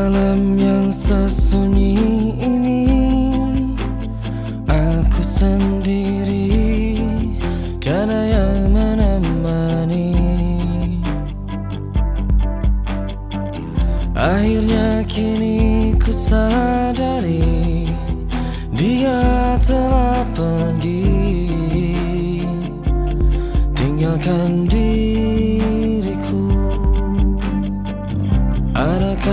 Malam yang sesunyi ini. Aku sendiri Tiada yang menemani. Akhirnya kini ku sadari Dia telah pergi. Tinggalkan diriku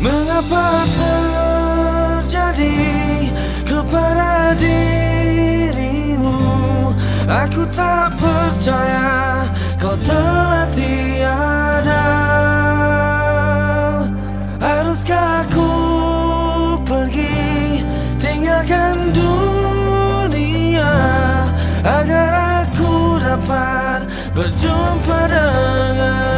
Mengapa terjadi kepada dirimu? Aku tak percaya kau telah tiada. Haruskah aku pergi? Tinggalkan dunia Agar aku dapat berjumpa denganmu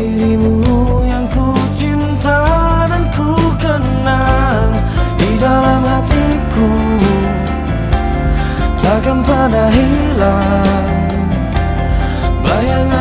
takkan pernah hilang. Bayangan